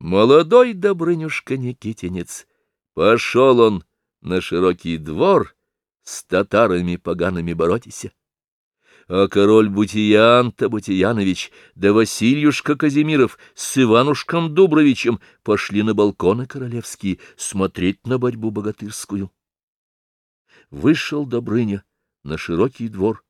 Молодой Добрынюшка Никитинец. Пошел он на широкий двор с татарами погаными боротися. А король Бутиян-то Бутиянович да Васильюшка Казимиров с Иванушком Дубровичем пошли на балконы королевские смотреть на борьбу богатырскую. Вышел Добрыня на широкий двор,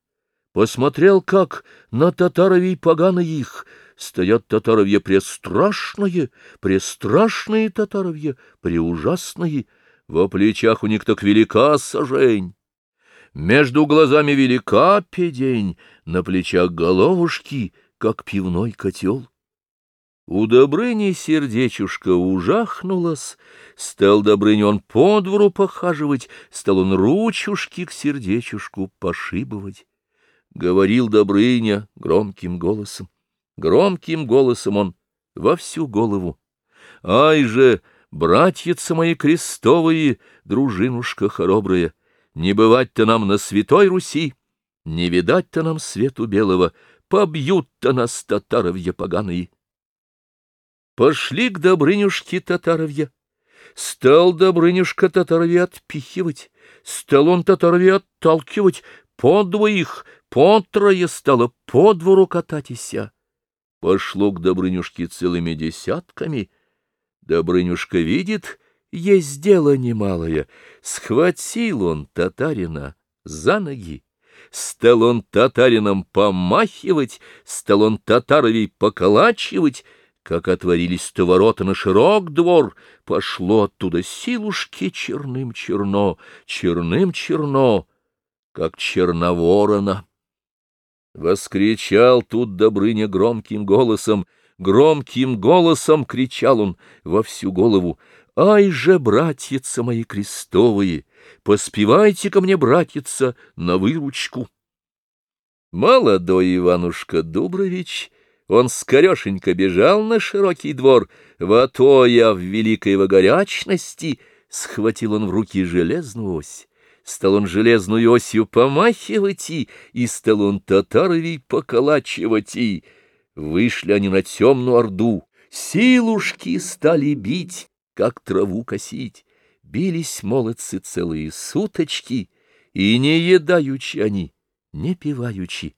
посмотрел, как на татаровей погано их, стоят татаровье престрашные, престрашные татаровье, преужасные, во плечах у них так велика сажень. Между глазами велика педень, на плечах головушки, как пивной котел. У Добрыни сердечушка ужахнулась, стал Добрыня он по двору похаживать, стал он ручушки к сердечушку пошибывать. Говорил Добрыня громким голосом, громким голосом он во всю голову. Ай же, братьица мои крестовые, дружинушка хоробрая, не бывать-то нам на святой Руси, не видать-то нам свету белого, побьют-то нас татаровья поганые. Пошли к Добрынюшке татаровья. Стал Добрынюшка татаровья отпихивать, стал он татаровья отталкивать, по двоих, по трое стало по двору кататися. Пошло к Добрынюшке целыми десятками. Добрынюшка видит, есть дело немалое. Схватил он татарина за ноги. Стал он татарином помахивать, стал он татаровей поколачивать, как отворились-то ворота на широк двор, пошло оттуда силушки черным черно, черным черно, как черноворона. Воскричал тут Добрыня громким голосом, громким голосом кричал он во всю голову. «Ай же, братьица мои крестовые, поспевайте ко мне, братьица, на выручку!» Молодой Иванушка Дубрович, он скорешенько бежал на широкий двор, во то я в великой его горячности схватил он в руки железную ось. Стал он железную осью помахивать и, стал он татаровей поколачивать и. Вышли они на темную орду, силушки стали бить, как траву косить. Бились молодцы целые суточки, и не едаючи они, не пиваючи,